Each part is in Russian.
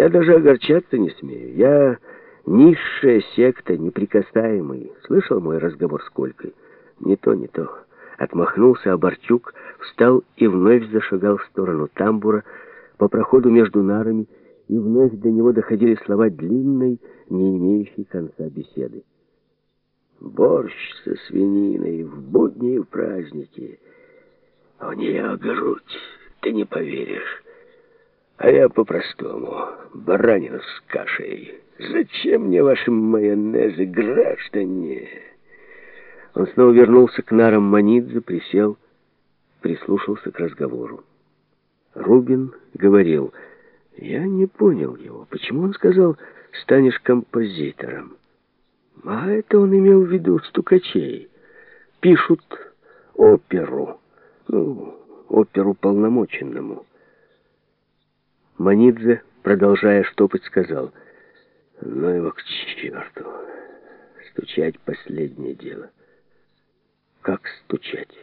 Я даже огорчаться не смею. Я низшая секта, неприкасаемый. Слышал мой разговор с Колькой? Не то, не то. Отмахнулся Оборчук, встал и вновь зашагал в сторону тамбура, по проходу между нарами, и вновь до него доходили слова длинной, не имеющей конца беседы. Борщ со свининой в будни и в праздники. У нее грудь, ты не поверишь. А я по-простому, баранину с кашей. Зачем мне ваши майонезы, граждане? Он снова вернулся к нарам Манидзе, присел, прислушался к разговору. Рубин говорил, я не понял его. Почему он сказал, станешь композитором? А это он имел в виду стукачей. Пишут оперу. Ну, оперу полномоченному. Манидзе, продолжая штопать, сказал, ну его к черту. Стучать последнее дело. Как стучать?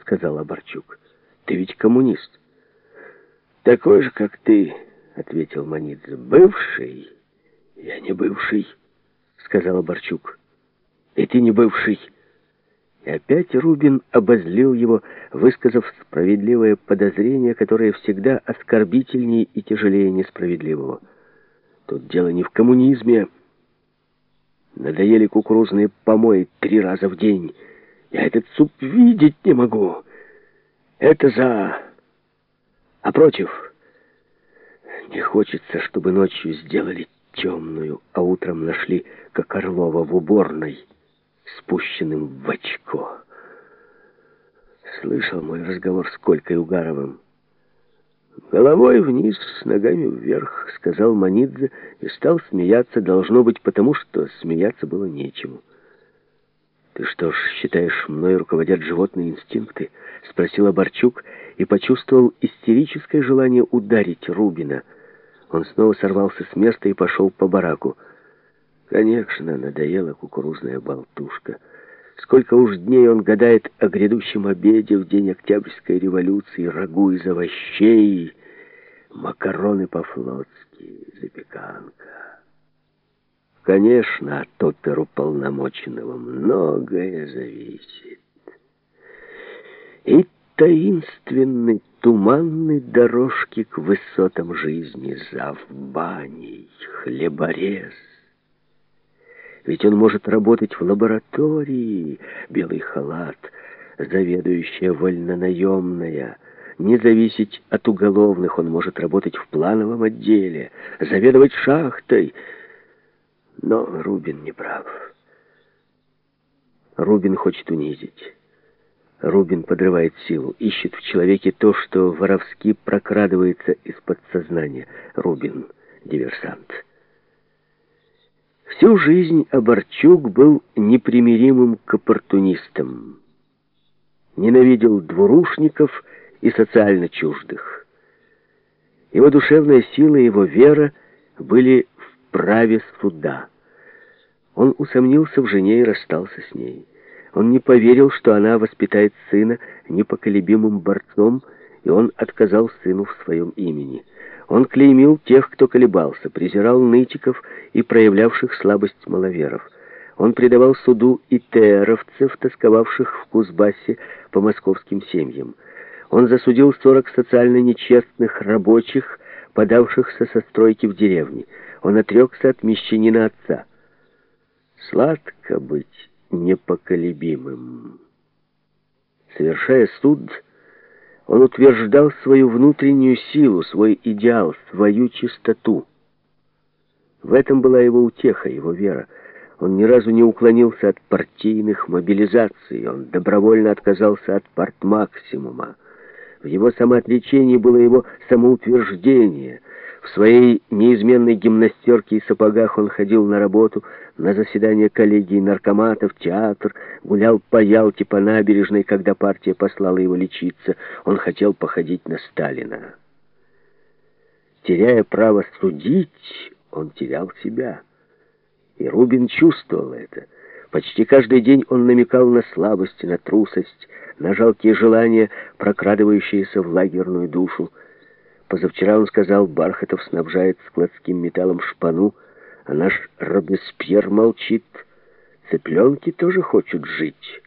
Сказал Оборчук. Ты ведь коммунист. Такой же, как ты, ответил Манидзе. Бывший? Я не бывший, сказал Оборчук. И ты не бывший. И опять Рубин обозлил его, высказав справедливое подозрение, которое всегда оскорбительнее и тяжелее несправедливого. Тут дело не в коммунизме. Надоели кукурузные помои три раза в день. Я этот суп видеть не могу. Это за... А против... Не хочется, чтобы ночью сделали темную, а утром нашли, как Орлова в уборной, спущенным в очко. Слышал мой разговор с Колькой Угаровым. «Головой вниз, с ногами вверх», — сказал Манидзе и стал смеяться, должно быть, потому что смеяться было нечему. «Ты что ж, считаешь, мной руководят животные инстинкты?» — спросил Оборчук и почувствовал истерическое желание ударить Рубина. Он снова сорвался с места и пошел по бараку. Конечно, надоела кукурузная болтушка. Сколько уж дней он гадает о грядущем обеде в день Октябрьской революции, рагу из овощей, макароны по-флотски, запеканка. Конечно, от оперу полномоченного многое зависит. И таинственной, туманной дорожки к высотам жизни завбаней, хлеборез. Ведь он может работать в лаборатории, белый халат, заведующая вольнонаемная, не зависеть от уголовных, он может работать в плановом отделе, заведовать шахтой, но Рубин не прав. Рубин хочет унизить. Рубин подрывает силу, ищет в человеке то, что воровски прокрадывается из подсознания. Рубин — диверсант. Всю жизнь Оборчук был непримиримым к оппортунистам. Ненавидел двурушников и социально чуждых. Его душевная сила и его вера были праве суда. Он усомнился в жене и расстался с ней. Он не поверил, что она воспитает сына непоколебимым борцом, и он отказал сыну в своем имени. Он клеймил тех, кто колебался, презирал нытиков и проявлявших слабость маловеров. Он предавал суду и тееровцев, тосковавших в Кузбассе по московским семьям. Он засудил 40 социально нечестных рабочих, подавшихся со стройки в деревне. Он отрекся от мещанина отца. Сладко быть непоколебимым. Совершая суд, он утверждал свою внутреннюю силу, свой идеал, свою чистоту. В этом была его утеха, его вера. Он ни разу не уклонился от партийных мобилизаций, он добровольно отказался от партмаксимума. В его самоотречении было его самоутверждение. В своей неизменной гимнастерке и сапогах он ходил на работу, на заседания коллегии наркоматов, театр, гулял по Ялте, по набережной, когда партия послала его лечиться. Он хотел походить на Сталина. Теряя право судить, он терял себя. И Рубин чувствовал это. Почти каждый день он намекал на слабость, на трусость, на жалкие желания, прокрадывающиеся в лагерную душу. Позавчера он сказал, Бархатов снабжает складским металлом шпану, а наш Робеспьер молчит. Цыпленки тоже хочут жить».